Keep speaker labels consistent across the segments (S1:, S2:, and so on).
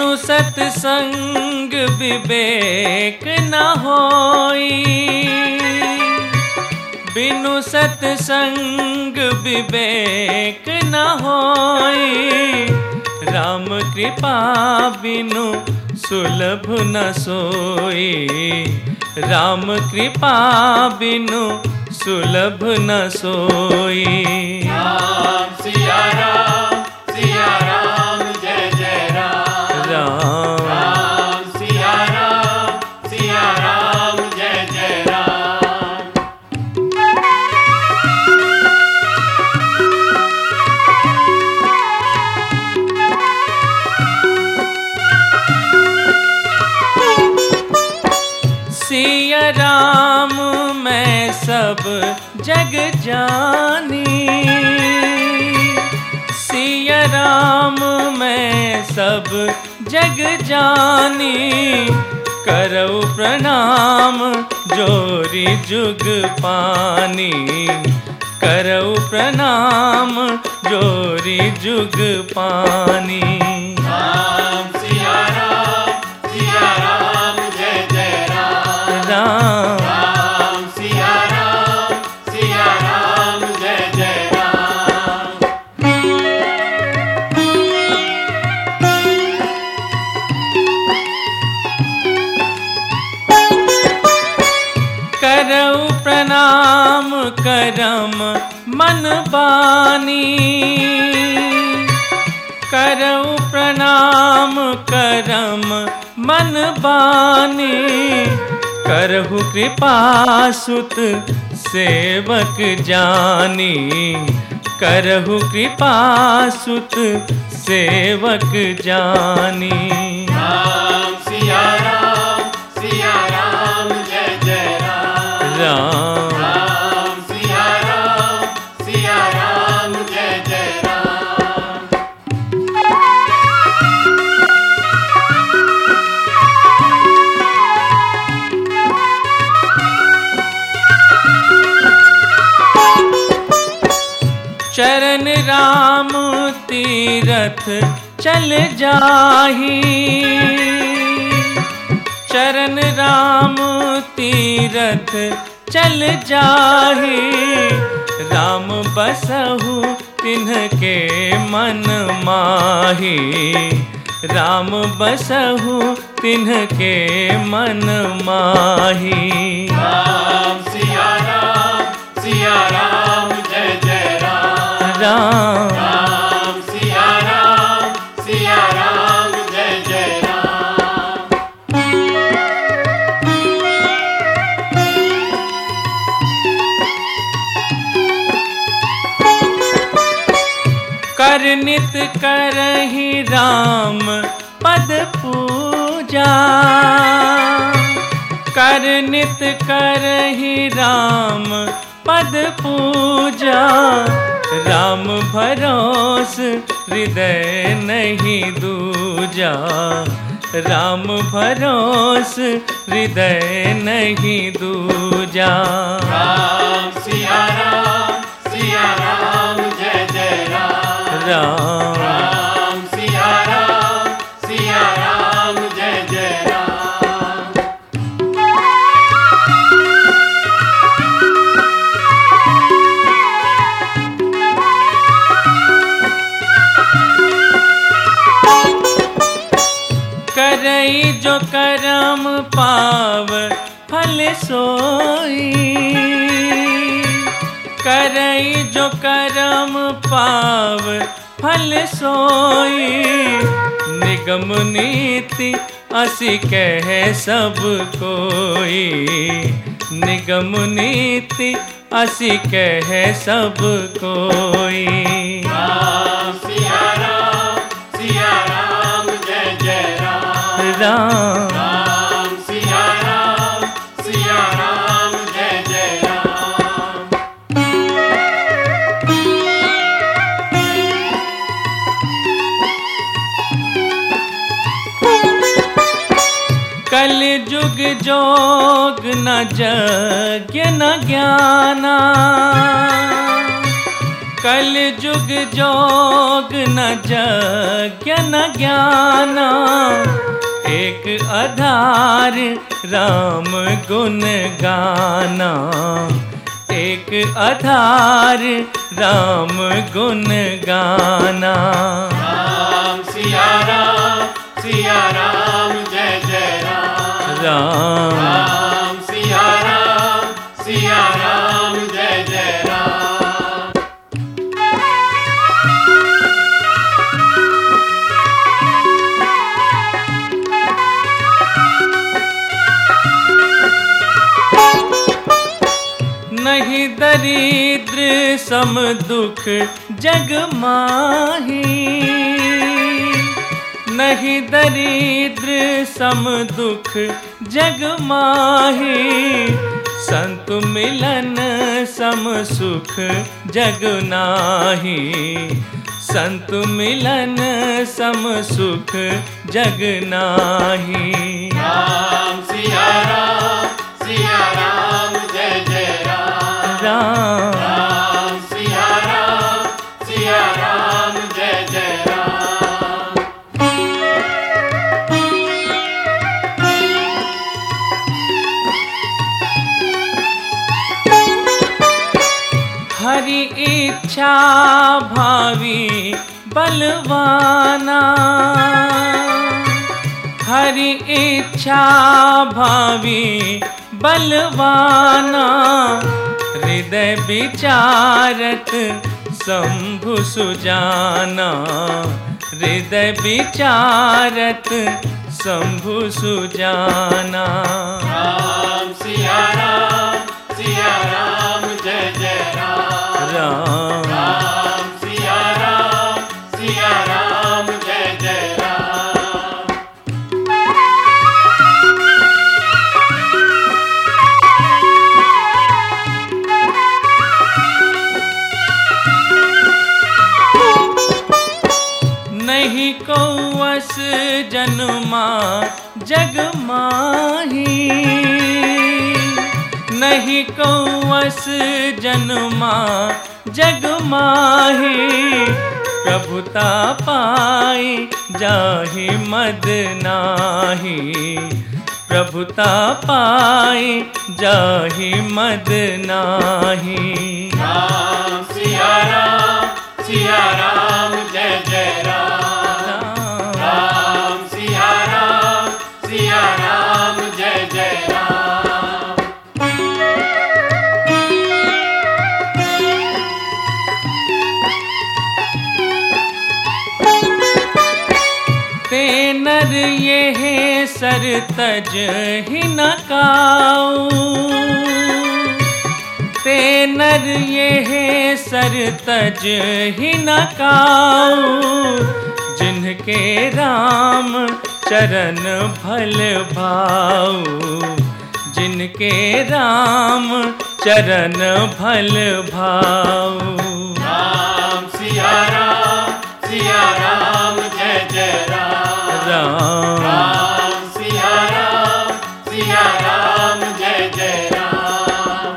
S1: बिनु सत्संग विवेक न होई। बिनु सत्संग विवेक न होई। राम कृपा बिनु सुलभ न सोई। राम कृपा बिनु सुलभ न सोई।
S2: राम सिया राम
S1: सब जग जानी। सिया राम, मैं सब जग जानी। करऊ प्रणाम, जोरी जुग पानी। करऊ प्रणाम, जोरी जुग पानी। करम मन बानी। करऊ प्रणाम, करम मन बानी। करहु कृपा सुत सेवक जानी। करहु कृपा सुत सेवक जानी। चरण राम तीरथ चल जाही। चरण राम तीरथ चल जाही। राम बसहु तिन्ह के मन माही। राम बसहु तिन्ह के मन माही। कर नित करहि राम पद पूजा। कर नित करहि राम पद पूजा। राम भरोस हृदय नहीं दूजा। राम भरोस हृदय नहीं दूजा।
S2: राम सिया राम सिया राम राम जय जय राम।
S1: जो करम पाव फल सोई। करई जो करम पाव फल सोई। निगम नीति असी कह सब कोई। निगम नीति असी कह सब कोई।
S2: राम सिया राम सिया राम जय जय राम।
S1: राम।
S2: राम
S1: जुग जोग न यज्ञ न ज्ञाना। कल जुग जोग न यज्ञ न ज्ञाना। एक आधार राम गुण गाना। एक आधार राम गुण गाना।
S2: राम सिया राम सिया राम। राम
S1: राम
S2: सिया राम सिया राम जय जय राम
S1: नहीं दरिद्र सम दुख जग माही। नहीं दरिद्र सम दुख जग माही संत मिलन सम सुख जग नाही। संत मिलन सम सुख जग नाही।
S2: राम सिया राम सिया राम।
S1: इच्छा भावी बलवाना। हरि इच्छा भावी बलवाना। हृदय विचारत शंभु सुजाना। हृदय विचारत शंभु सुजाना।
S2: राम सिया राम।
S1: नहीं कौवस जन्मा जग माही। नहीं कौवस जन्मा जग माही। प्रभुता पाई जाहि मद नाही। प्रभुता पाई जाहि मद नाही। नर ये है सर तज ही न काऊ। ते नर ये है सर तज ही न काऊ। जिनके राम चरण भल भाऊ। जिनके राम चरण भल भाऊ।
S2: राम सिया राम सिया राम। राम जय जय राम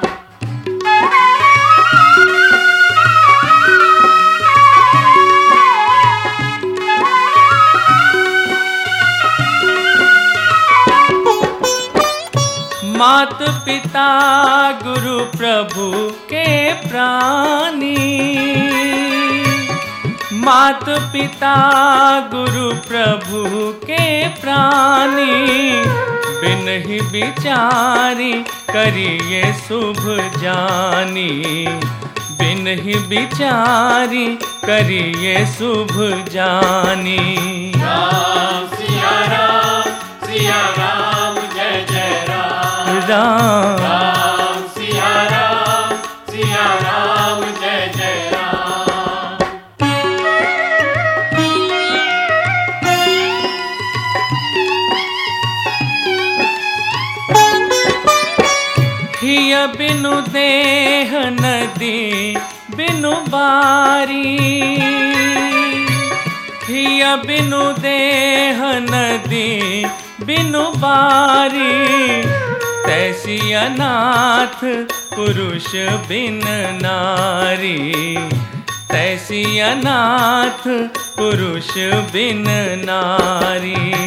S1: मात पिता गुरु प्रभु के प्राणी। मात पिता गुरु प्रभु के प्राणी बिन ही विचारी करिए शुभ जानी। बिन ही विचारी करिए शुभ जानी।
S2: राम सिया राम सिया राम जय जय राम। राम।
S1: हिय बिनु देह नदी बिनु बारी। हिय बिनु देह नदी बिनु बारी। तैसी अनाथ पुरुष बिन नारी। तैसी अनाथ पुरुष बिन नारी।